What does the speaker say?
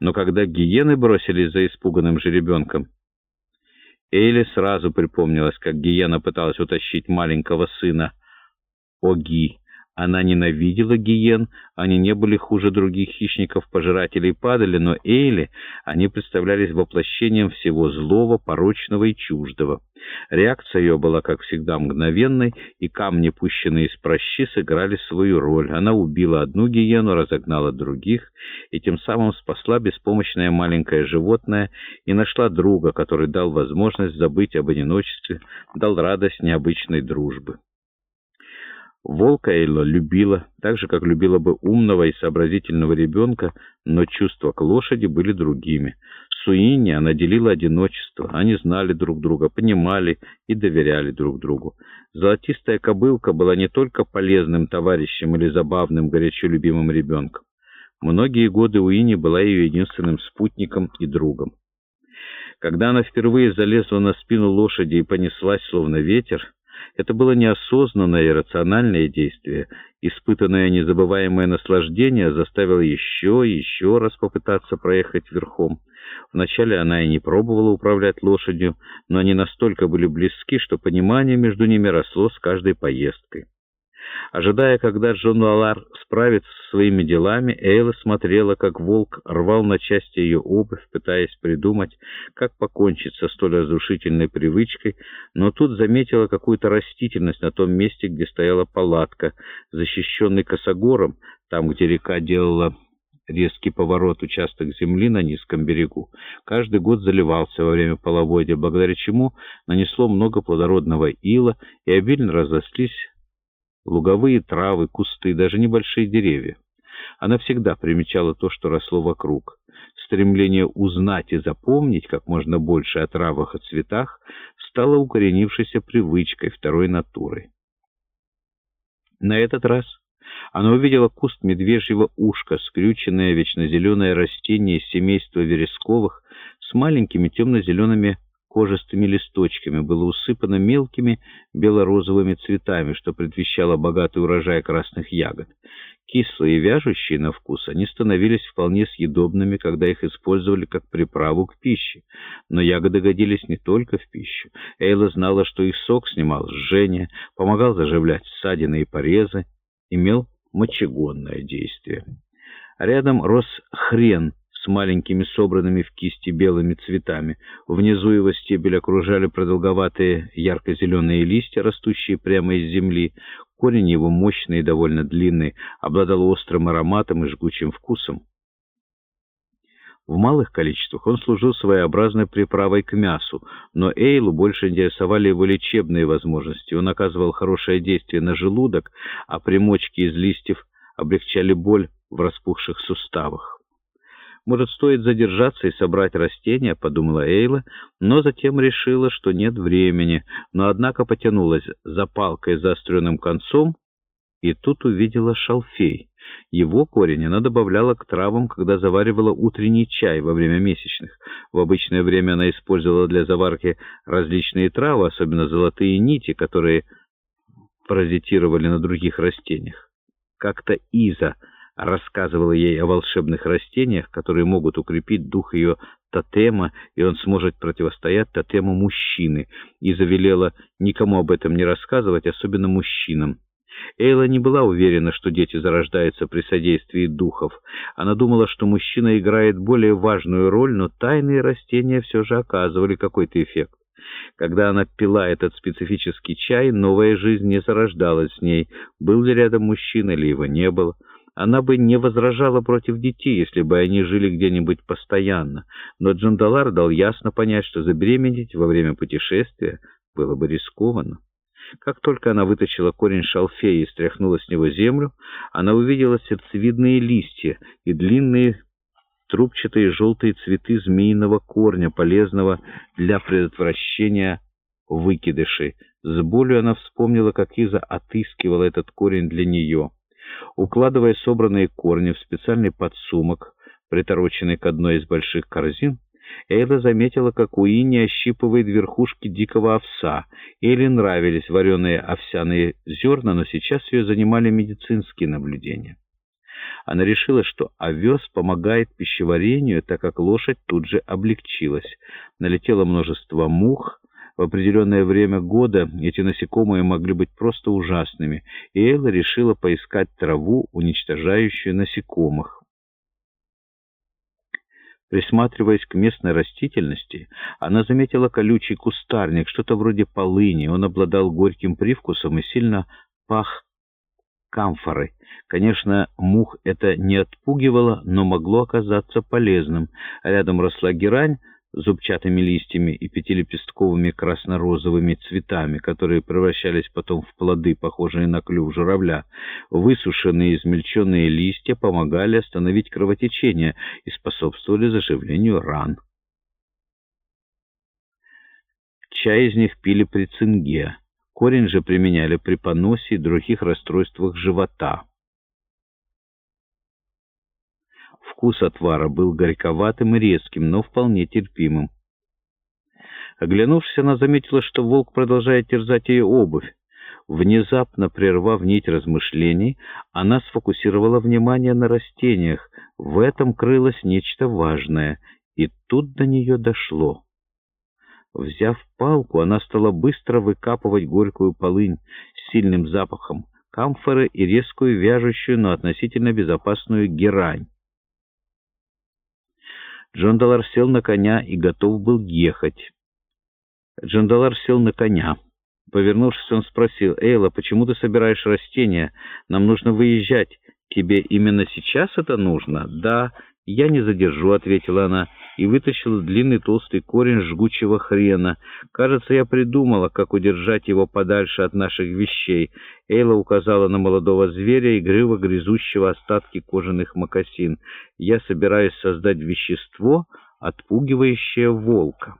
Но когда гиены бросились за испуганным жеребенком, Эйли сразу припомнилось, как гиена пыталась утащить маленького сына Оги. Она ненавидела гиен, они не были хуже других хищников-пожирателей падали, но Эйли они представлялись воплощением всего злого, порочного и чуждого. Реакция ее была, как всегда, мгновенной, и камни, пущенные из прощи, сыграли свою роль. Она убила одну гиену, разогнала других, и тем самым спасла беспомощное маленькое животное и нашла друга, который дал возможность забыть об одиночестве, дал радость необычной дружбы. Волка Эйла любила, так же, как любила бы умного и сообразительного ребенка, но чувства к лошади были другими. Суини она делила одиночество, они знали друг друга, понимали и доверяли друг другу. Золотистая кобылка была не только полезным товарищем или забавным, горячо любимым ребенком. Многие годы Уини была ее единственным спутником и другом. Когда она впервые залезла на спину лошади и понеслась, словно ветер, это было неосознанное и рациональное действие. Испытанное незабываемое наслаждение заставило еще и еще раз попытаться проехать верхом. Вначале она и не пробовала управлять лошадью, но они настолько были близки, что понимание между ними росло с каждой поездкой. Ожидая, когда Джон Лалар справится со своими делами, Эйла смотрела, как волк рвал на части ее обувь, пытаясь придумать, как покончить со столь разрушительной привычкой, но тут заметила какую-то растительность на том месте, где стояла палатка, защищенный косогором, там, где река делала резкий поворот участок земли на низком берегу. Каждый год заливался во время половодья, благодаря чему нанесло много плодородного ила и обильно разрослись луговые травы, кусты, даже небольшие деревья. Она всегда примечала то, что росло вокруг. Стремление узнать и запомнить как можно больше о травах и цветах стало укоренившейся привычкой, второй натурой. На этот раз она увидела куст медвежьего ушка, скрюченное вечно растение семейства вересковых с маленькими темно-зелеными кожистыми листочками, было усыпано мелкими бело-розовыми цветами, что предвещало богатый урожай красных ягод. Кислые и вяжущие на вкус, они становились вполне съедобными, когда их использовали как приправу к пище. Но ягоды годились не только в пищу. Эйла знала, что их сок снимал жжение, помогал заживлять ссадины и порезы, имел мочегонное действие. Рядом рос хрен, с маленькими собранными в кисти белыми цветами. Внизу его стебель окружали продолговатые ярко-зеленые листья, растущие прямо из земли. Корень его мощный и довольно длинный, обладал острым ароматом и жгучим вкусом. В малых количествах он служил своеобразной приправой к мясу, но Эйлу больше интересовали его лечебные возможности. Он оказывал хорошее действие на желудок, а примочки из листьев облегчали боль в распухших суставах. Может, стоит задержаться и собрать растения, подумала Эйла, но затем решила, что нет времени, но однако потянулась за палкой с заостренным концом и тут увидела шалфей. Его корень она добавляла к травам, когда заваривала утренний чай во время месячных. В обычное время она использовала для заварки различные травы, особенно золотые нити, которые паразитировали на других растениях. Как-то Иза рассказывала ей о волшебных растениях, которые могут укрепить дух ее тотема, и он сможет противостоять тотему мужчины, и завелела никому об этом не рассказывать, особенно мужчинам. Эйла не была уверена, что дети зарождаются при содействии духов. Она думала, что мужчина играет более важную роль, но тайные растения все же оказывали какой-то эффект. Когда она пила этот специфический чай, новая жизнь не зарождалась с ней. Был ли рядом мужчина или его не было? Она бы не возражала против детей, если бы они жили где-нибудь постоянно, но Джандалар дал ясно понять, что забеременеть во время путешествия было бы рискованно. Как только она вытащила корень шалфея и стряхнула с него землю, она увидела сердцевидные листья и длинные трубчатые желтые цветы змеиного корня, полезного для предотвращения выкидышей. С болью она вспомнила, как Иза отыскивала этот корень для нее. Укладывая собранные корни в специальный подсумок, притороченный к одной из больших корзин, Эйла заметила, как Уинни ощипывает верхушки дикого овса. Эйле нравились вареные овсяные зерна, но сейчас ее занимали медицинские наблюдения. Она решила, что овес помогает пищеварению, так как лошадь тут же облегчилась. Налетело множество мух. В определенное время года эти насекомые могли быть просто ужасными, и Элла решила поискать траву, уничтожающую насекомых. Присматриваясь к местной растительности, она заметила колючий кустарник, что-то вроде полыни. Он обладал горьким привкусом и сильно пах камфорой. Конечно, мух это не отпугивало, но могло оказаться полезным. Рядом росла герань, зубчатыми листьями и пятилепестковыми красно-розовыми цветами, которые превращались потом в плоды, похожие на клюв журавля. Высушенные измельченные листья помогали остановить кровотечение и способствовали заживлению ран. Чай из них пили при цинге. Корень же применяли при поносе и других расстройствах живота. Вкус отвара был горьковатым и резким, но вполне терпимым. Оглянувшись, она заметила, что волк продолжает терзать ее обувь. Внезапно прервав нить размышлений, она сфокусировала внимание на растениях. В этом крылось нечто важное, и тут до нее дошло. Взяв палку, она стала быстро выкапывать горькую полынь с сильным запахом, камфоры и резкую вяжущую, но относительно безопасную герань. Джандалар сел на коня и готов был ехать. Джандалар сел на коня. Повернувшись, он спросил, «Эйла, почему ты собираешь растения? Нам нужно выезжать. Тебе именно сейчас это нужно?» «Да, я не задержу», — ответила она и вытащила длинный толстый корень жгучего хрена. «Кажется, я придумала, как удержать его подальше от наших вещей». Эйла указала на молодого зверя, игриво грязущего остатки кожаных мокасин. «Я собираюсь создать вещество, отпугивающее волка».